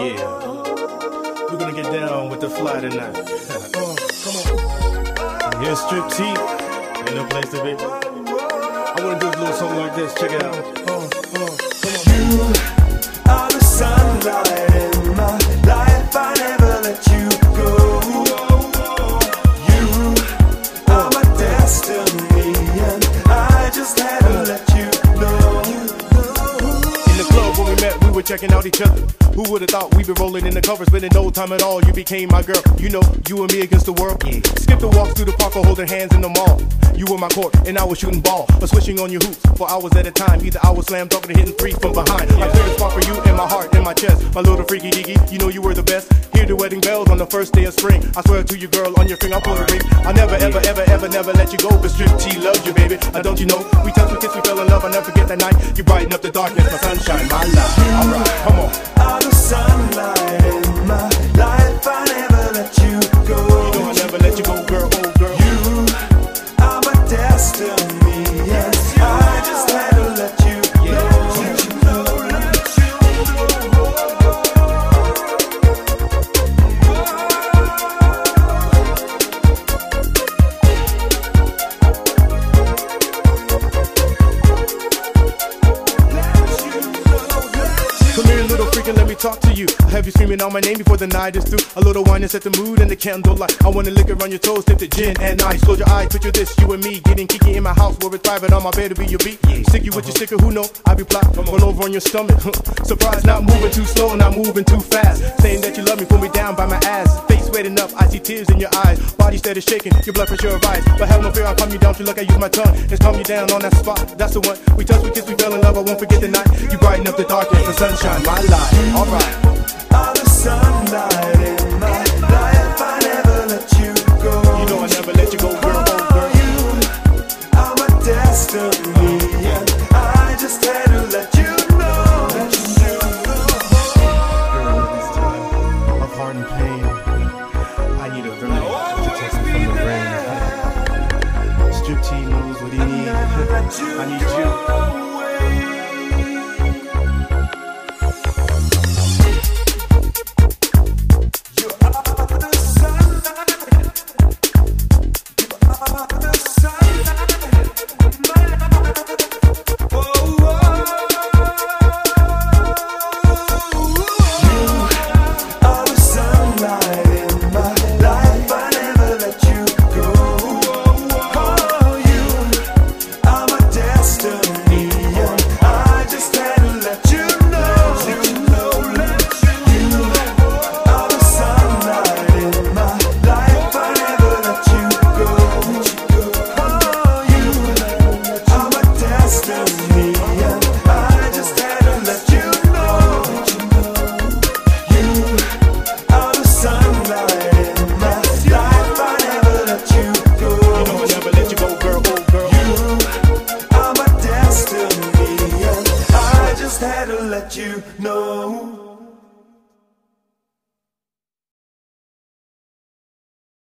Yeah, we're gonna get down with the fly tonight. uh, come on. Here's Strip T. Ain't no place to be. I wanna do a little something like this. Check it out. Uh, uh, come on. Checking out each other. Who would've thought we'd be rolling in the covers, but in no time at all, you became my girl. You know, you and me against the world. Yeah. Skip the walks through the park or holding hands in the mall. You were my court, and I was shooting ball, or swishing on your hoops for hours at a time. Either I was slam dunking or hitting three from behind. I cleared a spot for you in my heart, in my chest. My little freaky deaky, you know you were the best. Hear the wedding bells on the first day of spring. I swear to you, girl, on your finger I'll put a ring. I'll never, ever, ever, ever, never let you go. Cause Strip T loves you, baby. Uh, don't you know? We touched, we kissed, we fell in love. I never forget that night. You brighten up the darkness, my sunshine, my never let you go, girl, talk to you. I have you screaming out my name before the night is through. A little wine and set the mood and the candlelight. I wanna lick around your toes, tip the gin and ice. Close your eyes, picture this, you and me getting kiki in my house where it's private on my bed to be your beat. Stick you with your sticker, who know? I be plot, roll over on your stomach. Surprise, not moving too slow, not moving too fast. Saying that you love me, pull me down by my ass. Face wetting up, I see tears in your eyes. Body steady shaking, your blood pressure rise. But have no fear, I'll calm you down. To look, I use my tongue and calm you down on that spot. That's the one. We touch, we kiss, we fell in love. I won't forget the night. You brighten up the darkness, the sunshine, my life. Alright. are the sunlight T knows what he needs. I need you. Let you know.